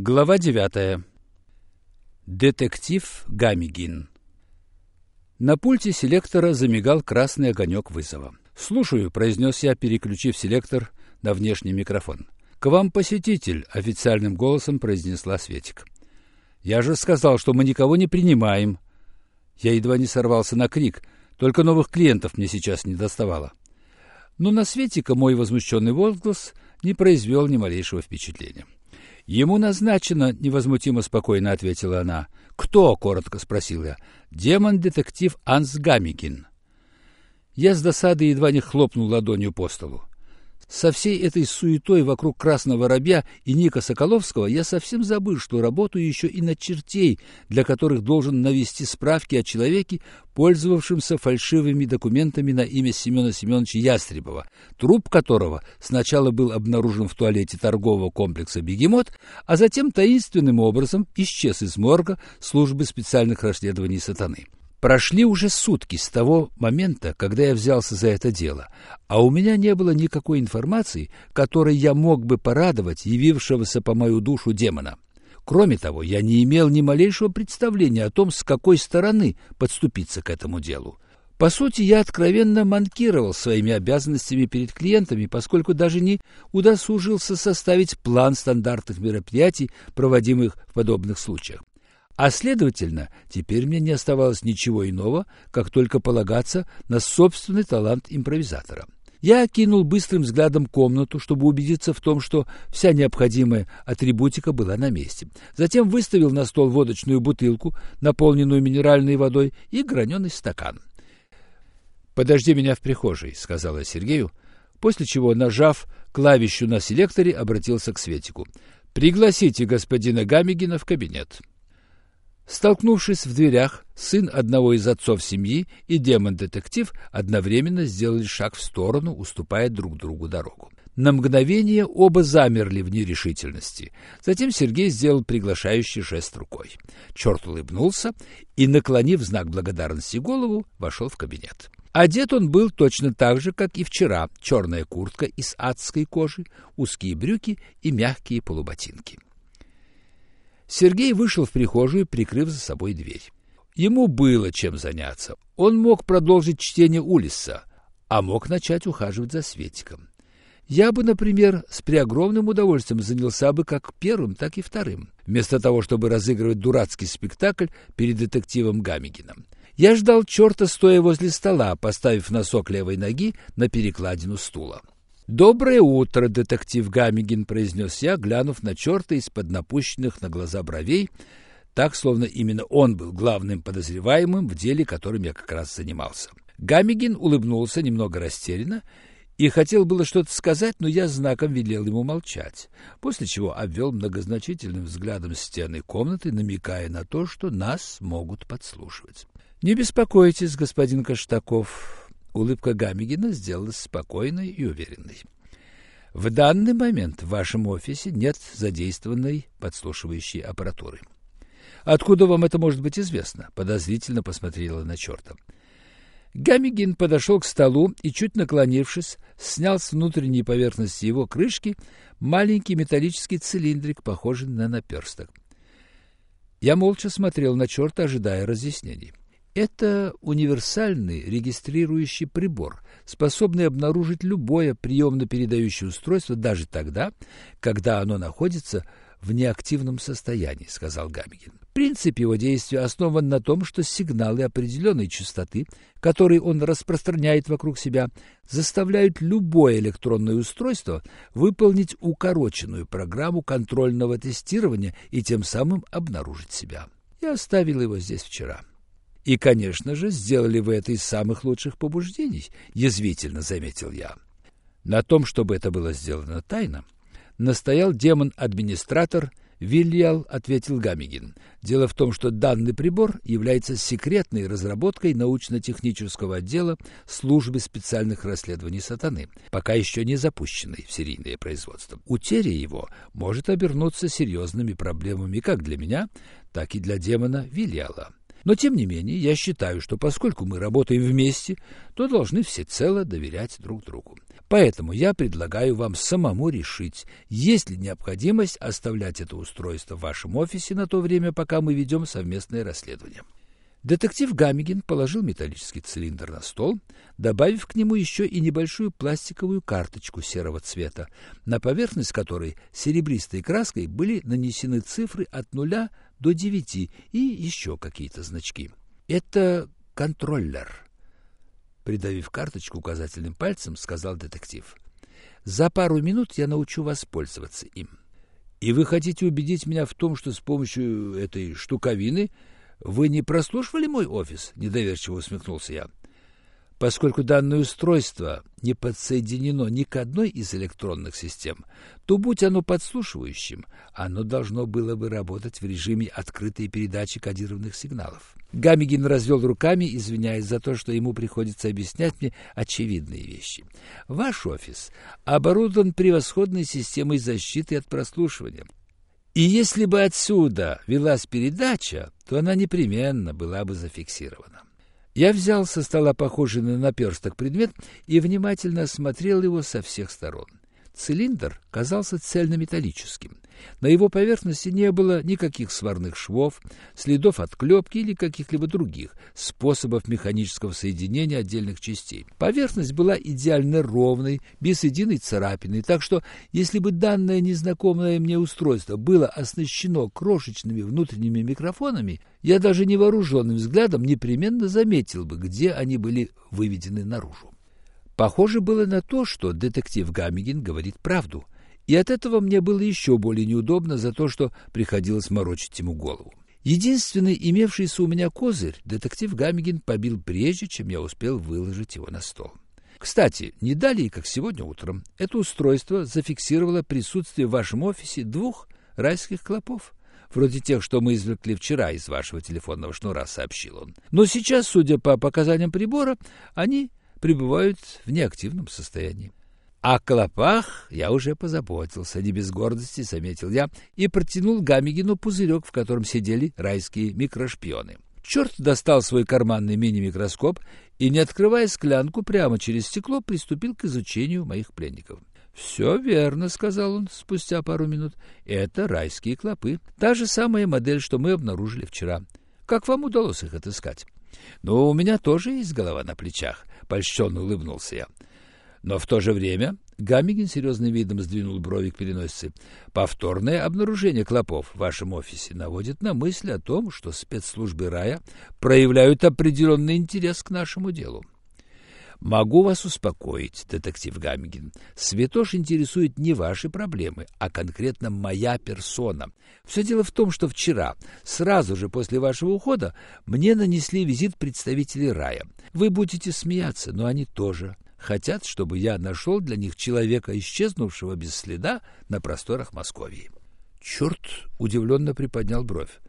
Глава девятая. Детектив Гамигин. На пульте селектора замигал красный огонек вызова. «Слушаю», — произнес я, переключив селектор на внешний микрофон. «К вам посетитель», — официальным голосом произнесла Светик. «Я же сказал, что мы никого не принимаем». Я едва не сорвался на крик, только новых клиентов мне сейчас не доставало. Но на Светика мой возмущенный возглас не произвел ни малейшего впечатления. «Ему назначено», — невозмутимо спокойно ответила она. «Кто?» — коротко спросил я. «Демон-детектив Анс Гамикин». Я с досады едва не хлопнул ладонью по столу. Со всей этой суетой вокруг Красного Воробья и Ника Соколовского я совсем забыл, что работаю еще и на чертей, для которых должен навести справки о человеке, пользовавшемся фальшивыми документами на имя Семена Семеновича Ястребова, труп которого сначала был обнаружен в туалете торгового комплекса «Бегемот», а затем таинственным образом исчез из морга службы специальных расследований «Сатаны». Прошли уже сутки с того момента, когда я взялся за это дело, а у меня не было никакой информации, которой я мог бы порадовать явившегося по мою душу демона. Кроме того, я не имел ни малейшего представления о том, с какой стороны подступиться к этому делу. По сути, я откровенно манкировал своими обязанностями перед клиентами, поскольку даже не удосужился составить план стандартных мероприятий, проводимых в подобных случаях. А следовательно, теперь мне не оставалось ничего иного, как только полагаться на собственный талант импровизатора. Я окинул быстрым взглядом комнату, чтобы убедиться в том, что вся необходимая атрибутика была на месте. Затем выставил на стол водочную бутылку, наполненную минеральной водой, и граненый стакан. «Подожди меня в прихожей», — сказала Сергею, после чего, нажав клавишу на селекторе, обратился к Светику. «Пригласите господина Гамигина в кабинет». Столкнувшись в дверях, сын одного из отцов семьи и демон-детектив одновременно сделали шаг в сторону, уступая друг другу дорогу. На мгновение оба замерли в нерешительности. Затем Сергей сделал приглашающий жест рукой. Черт улыбнулся и, наклонив знак благодарности голову, вошел в кабинет. Одет он был точно так же, как и вчера. Черная куртка из адской кожи, узкие брюки и мягкие полуботинки. Сергей вышел в прихожую, прикрыв за собой дверь. Ему было чем заняться. Он мог продолжить чтение Улиса, а мог начать ухаживать за Светиком. Я бы, например, с преогромным удовольствием занялся бы как первым, так и вторым, вместо того, чтобы разыгрывать дурацкий спектакль перед детективом Гамигином. Я ждал черта, стоя возле стола, поставив носок левой ноги на перекладину стула. «Доброе утро, детектив Гамигин», — произнес я, глянув на черта из-под напущенных на глаза бровей, так, словно именно он был главным подозреваемым в деле, которым я как раз занимался. Гамигин улыбнулся немного растерянно и хотел было что-то сказать, но я знаком велел ему молчать, после чего обвел многозначительным взглядом стены комнаты, намекая на то, что нас могут подслушивать. «Не беспокойтесь, господин Каштаков», Улыбка Гамигина сделалась спокойной и уверенной. В данный момент в вашем офисе нет задействованной подслушивающей аппаратуры. Откуда вам это может быть известно? Подозрительно посмотрела на черта. Гамигин подошел к столу и, чуть наклонившись, снял с внутренней поверхности его крышки маленький металлический цилиндрик, похожий на наперсток. Я молча смотрел на черта, ожидая разъяснений. Это универсальный регистрирующий прибор, способный обнаружить любое приемно-передающее устройство даже тогда, когда оно находится в неактивном состоянии, сказал Гамигин. Принцип его действия основан на том, что сигналы определенной частоты, которые он распространяет вокруг себя, заставляют любое электронное устройство выполнить укороченную программу контрольного тестирования и тем самым обнаружить себя. Я оставил его здесь вчера. И, конечно же, сделали вы это из самых лучших побуждений, язвительно заметил я. На том, чтобы это было сделано тайно, настоял демон-администратор Вильял, ответил Гамигин. Дело в том, что данный прибор является секретной разработкой научно-технического отдела службы специальных расследований сатаны, пока еще не запущенной в серийное производство. Утеря его может обернуться серьезными проблемами как для меня, так и для демона Вильяла. Но, тем не менее, я считаю, что поскольку мы работаем вместе, то должны всецело доверять друг другу. Поэтому я предлагаю вам самому решить, есть ли необходимость оставлять это устройство в вашем офисе на то время, пока мы ведем совместное расследование. Детектив Гамигин положил металлический цилиндр на стол, добавив к нему еще и небольшую пластиковую карточку серого цвета, на поверхность которой серебристой краской были нанесены цифры от нуля до девяти и еще какие-то значки. «Это контроллер», — придавив карточку указательным пальцем, сказал детектив. «За пару минут я научу вас пользоваться им». «И вы хотите убедить меня в том, что с помощью этой штуковины «Вы не прослушивали мой офис?» — недоверчиво усмехнулся я. Поскольку данное устройство не подсоединено ни к одной из электронных систем, то, будь оно подслушивающим, оно должно было бы работать в режиме открытой передачи кодированных сигналов. Гамигин развел руками, извиняясь за то, что ему приходится объяснять мне очевидные вещи. Ваш офис оборудован превосходной системой защиты от прослушивания. И если бы отсюда велась передача, то она непременно была бы зафиксирована. Я взял со стола похожий на наперсток предмет и внимательно осмотрел его со всех сторон. Цилиндр казался цельнометаллическим. На его поверхности не было никаких сварных швов, следов отклепки или каких-либо других способов механического соединения отдельных частей. Поверхность была идеально ровной, без единой царапины, так что если бы данное незнакомое мне устройство было оснащено крошечными внутренними микрофонами, я даже невооруженным взглядом непременно заметил бы, где они были выведены наружу. Похоже было на то, что детектив Гамигин говорит правду, и от этого мне было еще более неудобно за то, что приходилось морочить ему голову. Единственный имевшийся у меня козырь детектив Гамигин побил прежде, чем я успел выложить его на стол. Кстати, не далее, как сегодня утром, это устройство зафиксировало присутствие в вашем офисе двух райских клопов, вроде тех, что мы извлекли вчера из вашего телефонного шнура, сообщил он. Но сейчас, судя по показаниям прибора, они пребывают в неактивном состоянии. О клопах я уже позаботился, не без гордости, заметил я, и протянул Гамигину пузырек, в котором сидели райские микрошпионы. Черт достал свой карманный мини-микроскоп и, не открывая склянку, прямо через стекло приступил к изучению моих пленников. «Все верно», — сказал он спустя пару минут. «Это райские клопы. Та же самая модель, что мы обнаружили вчера. Как вам удалось их отыскать?» «Ну, у меня тоже есть голова на плечах», — польщенно улыбнулся я. Но в то же время Гаммигин серьезным видом сдвинул брови к переносице. Повторное обнаружение клопов в вашем офисе наводит на мысль о том, что спецслужбы рая проявляют определенный интерес к нашему делу. Могу вас успокоить, детектив Гамигин. Святош интересует не ваши проблемы, а конкретно моя персона. Все дело в том, что вчера, сразу же после вашего ухода, мне нанесли визит представители рая. Вы будете смеяться, но они тоже хотят, чтобы я нашел для них человека, исчезнувшего без следа на просторах Московии. Черт удивленно приподнял бровь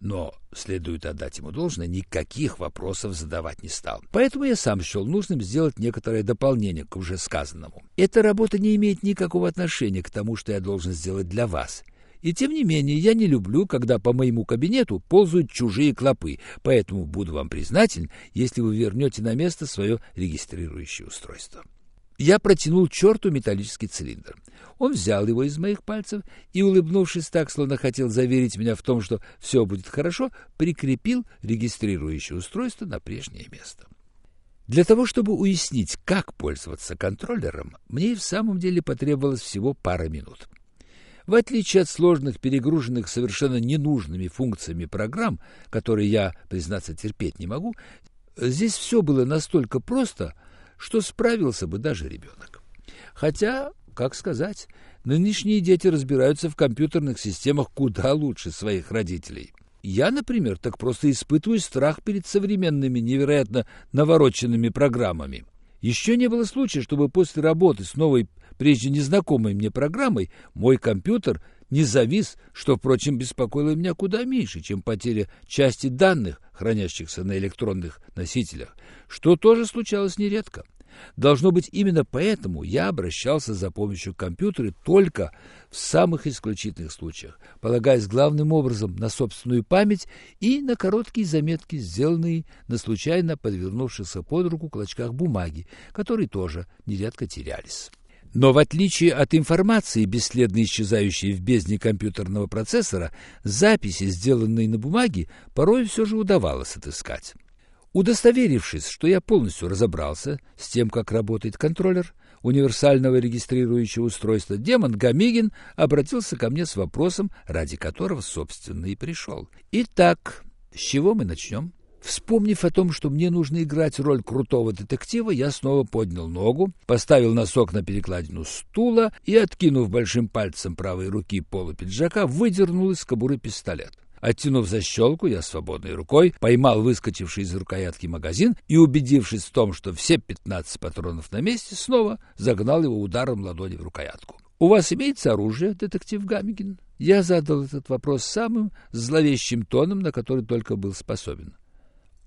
но, следует отдать ему должное, никаких вопросов задавать не стал. Поэтому я сам счел нужным сделать некоторое дополнение к уже сказанному. Эта работа не имеет никакого отношения к тому, что я должен сделать для вас. И тем не менее, я не люблю, когда по моему кабинету ползают чужие клопы, поэтому буду вам признателен, если вы вернете на место свое регистрирующее устройство. Я протянул черту металлический цилиндр. Он взял его из моих пальцев и, улыбнувшись так, словно хотел заверить меня в том, что все будет хорошо, прикрепил регистрирующее устройство на прежнее место. Для того, чтобы уяснить, как пользоваться контроллером, мне и в самом деле потребовалось всего пара минут. В отличие от сложных, перегруженных совершенно ненужными функциями программ, которые я, признаться, терпеть не могу, здесь все было настолько просто — что справился бы даже ребенок. Хотя, как сказать, нынешние дети разбираются в компьютерных системах куда лучше своих родителей. Я, например, так просто испытываю страх перед современными невероятно навороченными программами. Еще не было случая, чтобы после работы с новой, прежде незнакомой мне программой, мой компьютер не завис, что, впрочем, беспокоило меня куда меньше, чем потеря части данных, хранящихся на электронных носителях, что тоже случалось нередко. Должно быть, именно поэтому я обращался за помощью к компьютеру только в самых исключительных случаях, полагаясь главным образом на собственную память и на короткие заметки, сделанные на случайно подвернувшихся под руку клочках бумаги, которые тоже нередко терялись. Но в отличие от информации, бесследно исчезающей в бездне компьютерного процессора, записи, сделанные на бумаге, порой все же удавалось отыскать. Удостоверившись, что я полностью разобрался с тем, как работает контроллер универсального регистрирующего устройства, демон Гамигин обратился ко мне с вопросом, ради которого, собственно, и пришел. «Итак, с чего мы начнем?» Вспомнив о том, что мне нужно играть роль крутого детектива, я снова поднял ногу, поставил носок на перекладину стула и, откинув большим пальцем правой руки полу пиджака, выдернул из кобуры пистолет. Оттянув защелку, я свободной рукой поймал выскочивший из рукоятки магазин и, убедившись в том, что все пятнадцать патронов на месте, снова загнал его ударом ладони в рукоятку. «У вас имеется оружие, детектив Гамигин?» Я задал этот вопрос самым зловещим тоном, на который только был способен.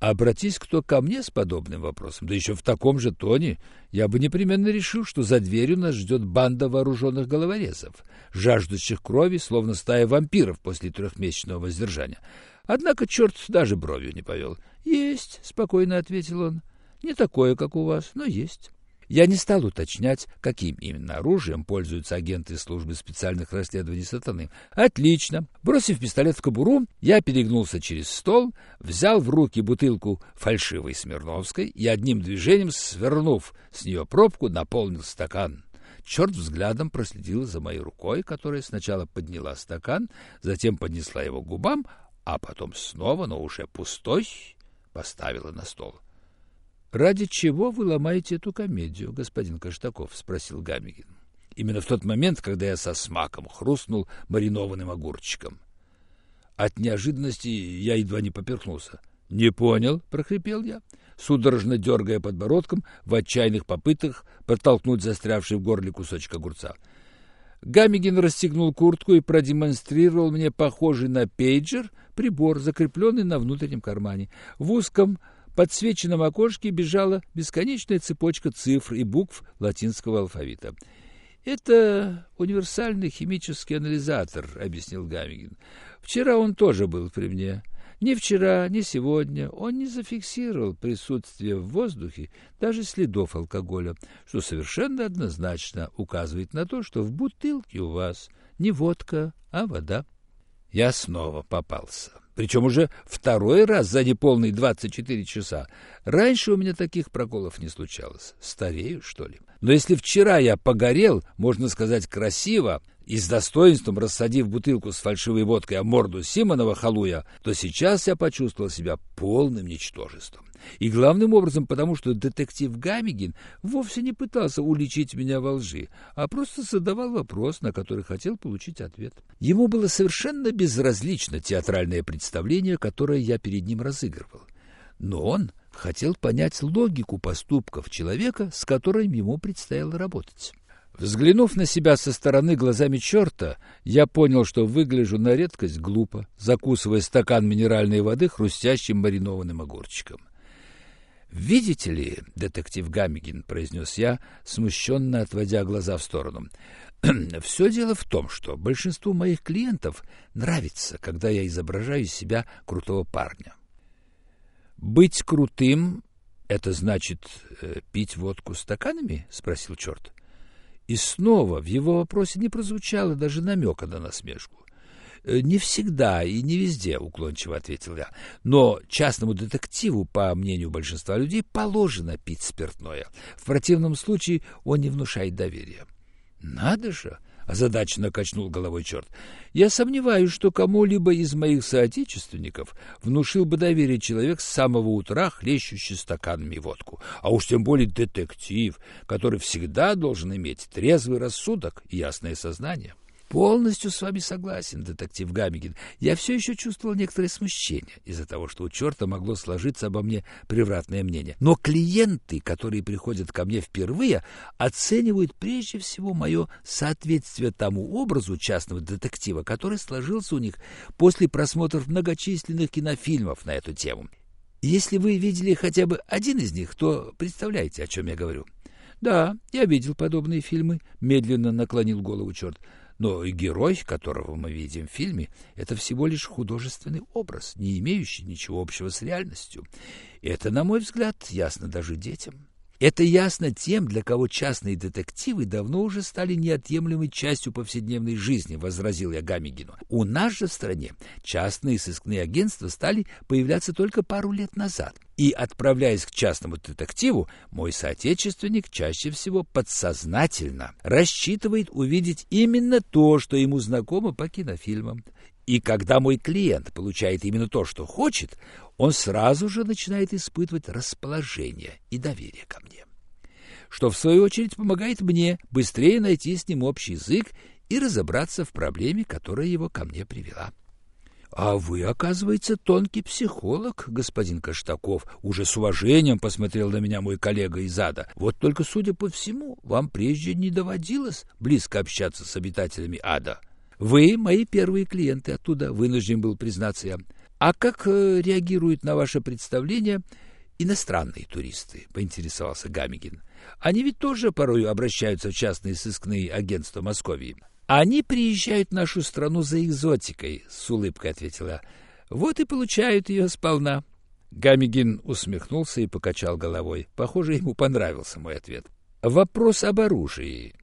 Обратись кто ко мне с подобным вопросом, да еще в таком же тоне, я бы непременно решил, что за дверью нас ждет банда вооруженных головорезов, жаждущих крови, словно стая вампиров после трехмесячного воздержания. Однако черт даже бровью не повел. — Есть, — спокойно ответил он. — Не такое, как у вас, но есть. Я не стал уточнять, каким именно оружием пользуются агенты службы специальных расследований сатаны. Отлично. Бросив пистолет в кобуру, я перегнулся через стол, взял в руки бутылку фальшивой Смирновской и одним движением, свернув с нее пробку, наполнил стакан. Черт взглядом проследил за моей рукой, которая сначала подняла стакан, затем поднесла его к губам, а потом снова, но уже пустой, поставила на стол. — Ради чего вы ломаете эту комедию, господин Каштаков? спросил Гамигин. Именно в тот момент, когда я со смаком хрустнул маринованным огурчиком. От неожиданности я едва не поперхнулся. «Не понял», — прохрипел я, судорожно дергая подбородком в отчаянных попытках протолкнуть застрявший в горле кусочек огурца. Гамигин расстегнул куртку и продемонстрировал мне похожий на пейджер прибор, закрепленный на внутреннем кармане. В узком подсвеченном окошке бежала бесконечная цепочка цифр и букв латинского алфавита. «Это универсальный химический анализатор», — объяснил Гамигин. «Вчера он тоже был при мне. Ни вчера, ни сегодня он не зафиксировал присутствие в воздухе даже следов алкоголя, что совершенно однозначно указывает на то, что в бутылке у вас не водка, а вода». Я снова попался. Причем уже второй раз за неполные 24 часа. Раньше у меня таких проколов не случалось. Старею, что ли? Но если вчера я погорел, можно сказать, красиво, и с достоинством рассадив бутылку с фальшивой водкой о морду Симонова халуя, то сейчас я почувствовал себя полным ничтожеством. И главным образом потому, что детектив Гамигин вовсе не пытался уличить меня во лжи, а просто задавал вопрос, на который хотел получить ответ. Ему было совершенно безразлично театральное представление, которое я перед ним разыгрывал. Но он хотел понять логику поступков человека, с которым ему предстояло работать. Взглянув на себя со стороны глазами черта, я понял, что выгляжу на редкость глупо, закусывая стакан минеральной воды хрустящим маринованным огурчиком. «Видите ли, детектив Гамигин», — произнес я, смущенно отводя глаза в сторону, — «все дело в том, что большинству моих клиентов нравится, когда я изображаю из себя крутого парня. Быть крутым — это значит э, пить водку стаканами?» — спросил черт. И снова в его вопросе не прозвучало даже намека на насмешку. Э, «Не всегда и не везде», — уклончиво ответил я. «Но частному детективу, по мнению большинства людей, положено пить спиртное. В противном случае он не внушает доверия». «Надо же!» — озадаченно качнул головой черт. «Я сомневаюсь, что кому-либо из моих соотечественников внушил бы доверие человек с самого утра, хлещущий стаканами водку, а уж тем более детектив, который всегда должен иметь трезвый рассудок и ясное сознание». Полностью с вами согласен, детектив Гамигин. Я все еще чувствовал некоторое смущение из-за того, что у черта могло сложиться обо мне превратное мнение. Но клиенты, которые приходят ко мне впервые, оценивают прежде всего мое соответствие тому образу частного детектива, который сложился у них после просмотров многочисленных кинофильмов на эту тему. Если вы видели хотя бы один из них, то представляете, о чем я говорю. Да, я видел подобные фильмы, медленно наклонил голову черт. Но и герой, которого мы видим в фильме, это всего лишь художественный образ, не имеющий ничего общего с реальностью. Это, на мой взгляд, ясно даже детям. Это ясно тем, для кого частные детективы давно уже стали неотъемлемой частью повседневной жизни, возразил я Гамигину. У нас же в стране частные сыскные агентства стали появляться только пару лет назад. И, отправляясь к частному детективу, мой соотечественник чаще всего подсознательно рассчитывает увидеть именно то, что ему знакомо по кинофильмам. И когда мой клиент получает именно то, что хочет, он сразу же начинает испытывать расположение и доверие ко мне. Что, в свою очередь, помогает мне быстрее найти с ним общий язык и разобраться в проблеме, которая его ко мне привела. — А вы, оказывается, тонкий психолог, господин Каштаков. Уже с уважением посмотрел на меня мой коллега из ада. Вот только, судя по всему, вам прежде не доводилось близко общаться с обитателями ада. — вы мои первые клиенты оттуда, вынужден был признаться я. А как э, реагируют на ваше представление иностранные туристы? поинтересовался Гамигин. Они ведь тоже порой обращаются в частные сыскные агентства Московии. Они приезжают в нашу страну за экзотикой, с улыбкой ответила. Вот и получают ее сполна. Гамигин усмехнулся и покачал головой. Похоже, ему понравился мой ответ. Вопрос об оружии.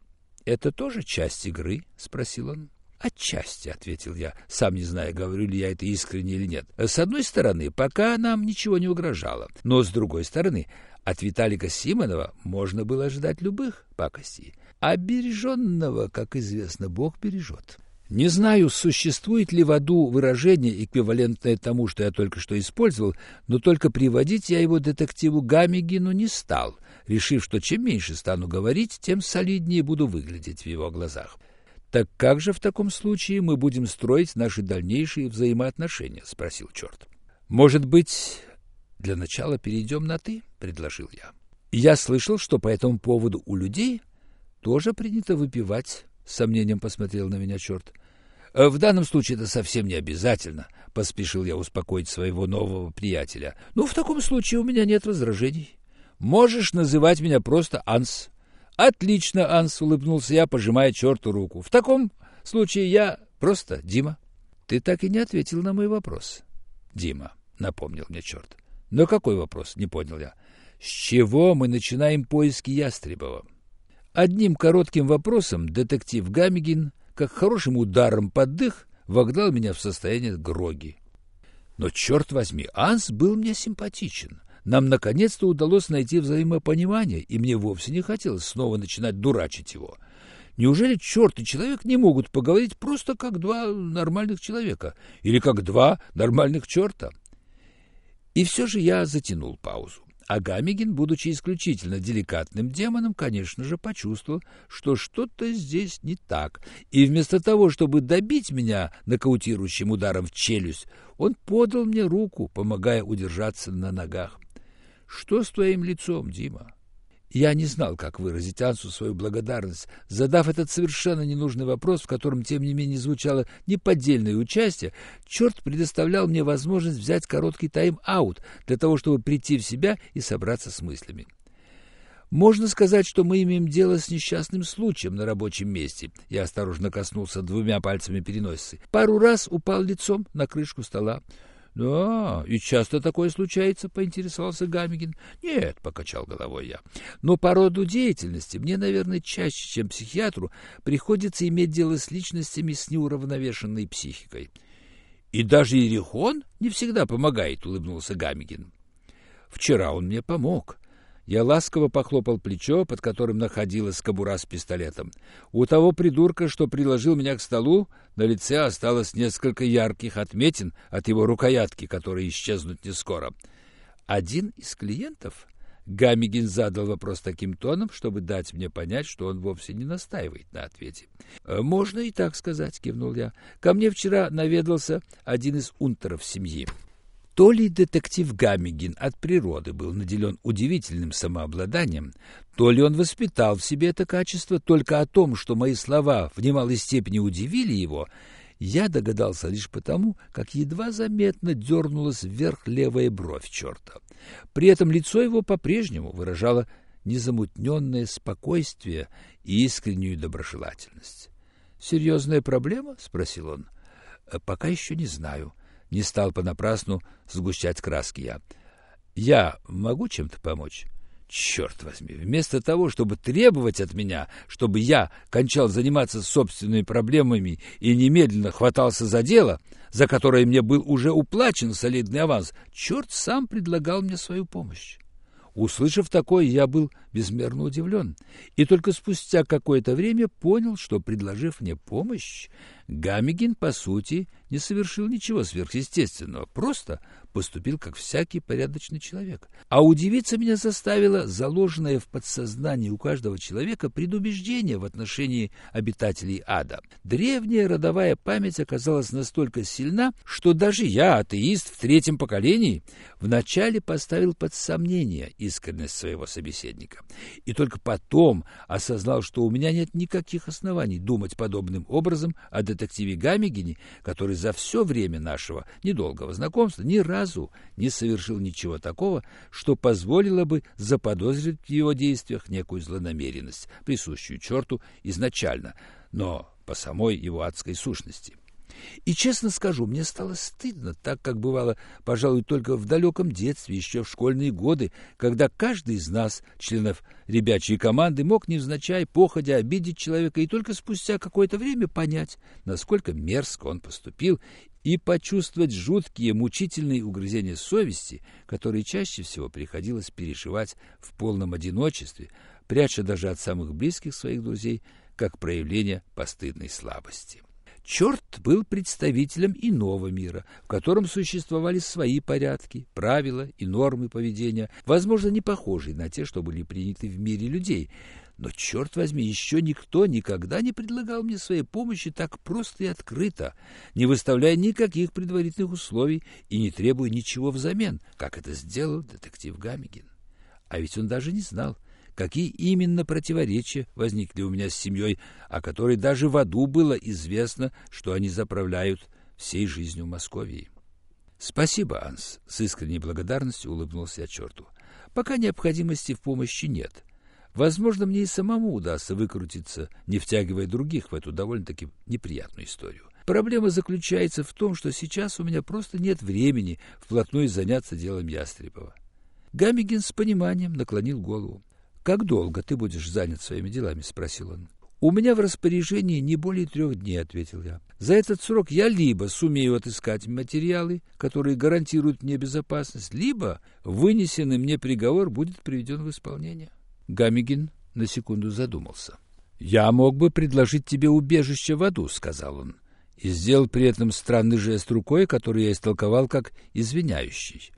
Это тоже часть игры, спросил он. Отчасти, ответил я, сам не зная, говорю ли я это искренне или нет. С одной стороны, пока нам ничего не угрожало, но с другой стороны, от Виталика Симонова можно было ожидать любых пакостей. А береженного, как известно, Бог бережет. Не знаю, существует ли в аду выражение, эквивалентное тому, что я только что использовал, но только приводить я его детективу Гамигину не стал, решив, что чем меньше стану говорить, тем солиднее буду выглядеть в его глазах. Так как же в таком случае мы будем строить наши дальнейшие взаимоотношения? спросил черт. Может быть, для начала перейдем на ты, предложил я. Я слышал, что по этому поводу у людей тоже принято выпивать, с сомнением посмотрел на меня черт. В данном случае это совсем не обязательно, поспешил я успокоить своего нового приятеля. Ну, в таком случае у меня нет возражений. Можешь называть меня просто Анс. Отлично, Анс, улыбнулся я, пожимая черту руку. В таком случае я просто Дима. Ты так и не ответил на мой вопрос. Дима, напомнил мне черт. Но какой вопрос? Не понял я. С чего мы начинаем поиски Ястребова? Одним коротким вопросом детектив Гамигин, как хорошим ударом под дых, вогнал меня в состояние гроги. Но, черт возьми, Анс был мне симпатичен. Нам наконец-то удалось найти взаимопонимание, и мне вовсе не хотелось снова начинать дурачить его. Неужели черт и человек не могут поговорить просто как два нормальных человека или как два нормальных черта? И все же я затянул паузу. А Гамигин, будучи исключительно деликатным демоном, конечно же, почувствовал, что что-то здесь не так. И вместо того, чтобы добить меня нокаутирующим ударом в челюсть, он подал мне руку, помогая удержаться на ногах. Что с твоим лицом, Дима? Я не знал, как выразить Ансу свою благодарность, задав этот совершенно ненужный вопрос, в котором, тем не менее, звучало неподдельное участие, черт предоставлял мне возможность взять короткий тайм-аут для того, чтобы прийти в себя и собраться с мыслями. Можно сказать, что мы имеем дело с несчастным случаем на рабочем месте. Я осторожно коснулся двумя пальцами переносицы. Пару раз упал лицом на крышку стола. Да, и часто такое случается, поинтересовался Гамигин. Нет, покачал головой я. Но по роду деятельности мне, наверное, чаще, чем психиатру, приходится иметь дело с личностями с неуравновешенной психикой. И даже Иерихон не всегда помогает, улыбнулся Гамигин. Вчера он мне помог. Я ласково похлопал плечо, под которым находилась кобура с пистолетом. У того придурка, что приложил меня к столу, на лице осталось несколько ярких отметин от его рукоятки, которые исчезнут не скоро. Один из клиентов Гамигин задал вопрос таким тоном, чтобы дать мне понять, что он вовсе не настаивает на ответе. «Можно и так сказать», — кивнул я. «Ко мне вчера наведался один из унтеров семьи. То ли детектив Гамигин от природы был наделен удивительным самообладанием, то ли он воспитал в себе это качество только о том, что мои слова в немалой степени удивили его, я догадался лишь потому, как едва заметно дернулась вверх левая бровь черта. При этом лицо его по-прежнему выражало незамутненное спокойствие и искреннюю доброжелательность. «Серьезная проблема?» — спросил он. «Э, «Пока еще не знаю». Не стал понапрасну сгущать краски я. «Я могу чем-то помочь?» Черт возьми, вместо того, чтобы требовать от меня, чтобы я кончал заниматься собственными проблемами и немедленно хватался за дело, за которое мне был уже уплачен солидный аванс, черт сам предлагал мне свою помощь. Услышав такое, я был безмерно удивлен, и только спустя какое-то время понял, что, предложив мне помощь, Гамигин, по сути, не совершил ничего сверхъестественного, просто поступил как всякий порядочный человек. А удивиться меня заставило заложенное в подсознании у каждого человека предубеждение в отношении обитателей ада. Древняя родовая память оказалась настолько сильна, что даже я, атеист в третьем поколении, вначале поставил под сомнение искренность своего собеседника. И только потом осознал, что у меня нет никаких оснований думать подобным образом о детективе Гамигине, который за все время нашего недолгого знакомства ни разу не совершил ничего такого, что позволило бы заподозрить в его действиях некую злонамеренность, присущую черту изначально, но по самой его адской сущности. И, честно скажу, мне стало стыдно, так как бывало, пожалуй, только в далеком детстве, еще в школьные годы, когда каждый из нас, членов ребячей команды, мог невзначай, походя, обидеть человека и только спустя какое-то время понять, насколько мерзко он поступил, и почувствовать жуткие, мучительные угрызения совести, которые чаще всего приходилось переживать в полном одиночестве, пряча даже от самых близких своих друзей, как проявление постыдной слабости. Черт был представителем иного мира, в котором существовали свои порядки, правила и нормы поведения, возможно, не похожие на те, что были приняты в мире людей. Но, черт возьми, еще никто никогда не предлагал мне своей помощи так просто и открыто, не выставляя никаких предварительных условий и не требуя ничего взамен, как это сделал детектив Гамигин. А ведь он даже не знал, какие именно противоречия возникли у меня с семьей, о которой даже в аду было известно, что они заправляют всей жизнью Московии. «Спасибо, Анс», — с искренней благодарностью улыбнулся я черту. «Пока необходимости в помощи нет. Возможно, мне и самому удастся выкрутиться, не втягивая других в эту довольно-таки неприятную историю. Проблема заключается в том, что сейчас у меня просто нет времени вплотную заняться делом Ястребова». Гамигин с пониманием наклонил голову. «Как долго ты будешь занят своими делами?» — спросил он. «У меня в распоряжении не более трех дней», — ответил я. «За этот срок я либо сумею отыскать материалы, которые гарантируют мне безопасность, либо вынесенный мне приговор будет приведен в исполнение». Гамигин на секунду задумался. «Я мог бы предложить тебе убежище в аду», — сказал он, и сделал при этом странный жест рукой, который я истолковал как извиняющий.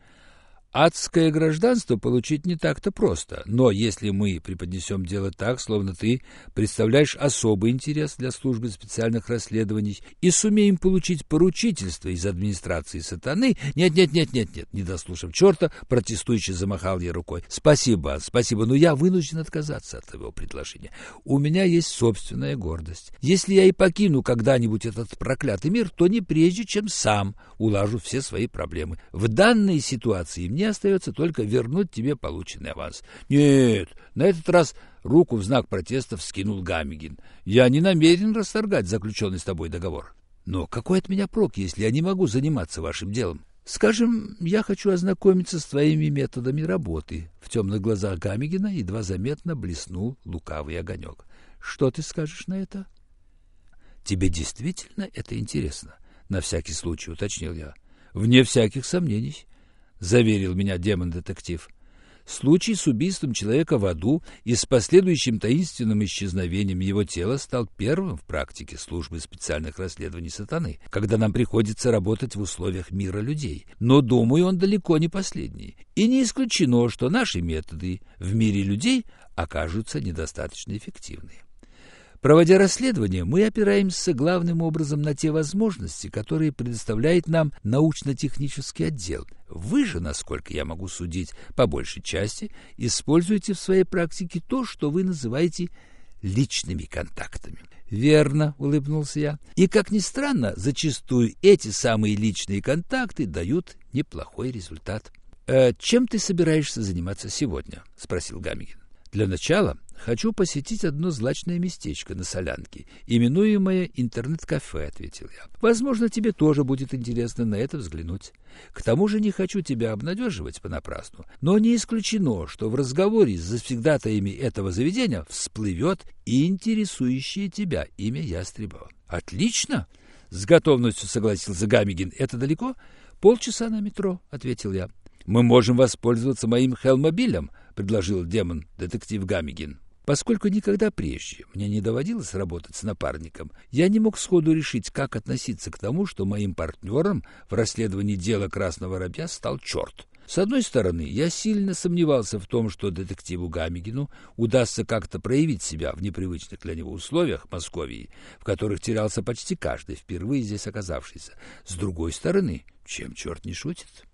Адское гражданство получить не так-то просто, но если мы преподнесем дело так, словно ты представляешь особый интерес для службы специальных расследований и сумеем получить поручительство из администрации сатаны... Нет-нет-нет-нет-нет, не дослушав черта, протестующе замахал я рукой. Спасибо, спасибо, но я вынужден отказаться от твоего предложения. У меня есть собственная гордость. Если я и покину когда-нибудь этот проклятый мир, то не прежде, чем сам улажу все свои проблемы. В данной ситуации мне мне остается только вернуть тебе полученный аванс. Нет, на этот раз руку в знак протеста вскинул Гамигин. Я не намерен расторгать заключенный с тобой договор. Но какой от меня прок, если я не могу заниматься вашим делом? Скажем, я хочу ознакомиться с твоими методами работы. В темных глазах Гамигина едва заметно блеснул лукавый огонек. Что ты скажешь на это? Тебе действительно это интересно? На всякий случай уточнил я. Вне всяких сомнений. — заверил меня демон-детектив. Случай с убийством человека в аду и с последующим таинственным исчезновением его тела стал первым в практике службы специальных расследований сатаны, когда нам приходится работать в условиях мира людей. Но, думаю, он далеко не последний. И не исключено, что наши методы в мире людей окажутся недостаточно эффективны. Проводя расследование, мы опираемся главным образом на те возможности, которые предоставляет нам научно-технический отдел. Вы же, насколько я могу судить, по большей части, используете в своей практике то, что вы называете личными контактами. Верно, улыбнулся я. И как ни странно, зачастую эти самые личные контакты дают неплохой результат. «Э, чем ты собираешься заниматься сегодня? спросил Гамигин. Для начала хочу посетить одно злачное местечко на Солянке, именуемое интернет-кафе, ответил я. Возможно, тебе тоже будет интересно на это взглянуть. К тому же не хочу тебя обнадеживать понапрасну, но не исключено, что в разговоре с завсегдатаями этого заведения всплывет и интересующее тебя имя Ястребова. Отлично! С готовностью согласился Гамигин. Это далеко? Полчаса на метро, ответил я. Мы можем воспользоваться моим хелмобилем, предложил демон-детектив Гамигин. Поскольку никогда прежде мне не доводилось работать с напарником, я не мог сходу решить, как относиться к тому, что моим партнером в расследовании дела Красного Воробья стал черт. С одной стороны, я сильно сомневался в том, что детективу Гамигину удастся как-то проявить себя в непривычных для него условиях Московии, в которых терялся почти каждый, впервые здесь оказавшийся. С другой стороны, чем черт не шутит?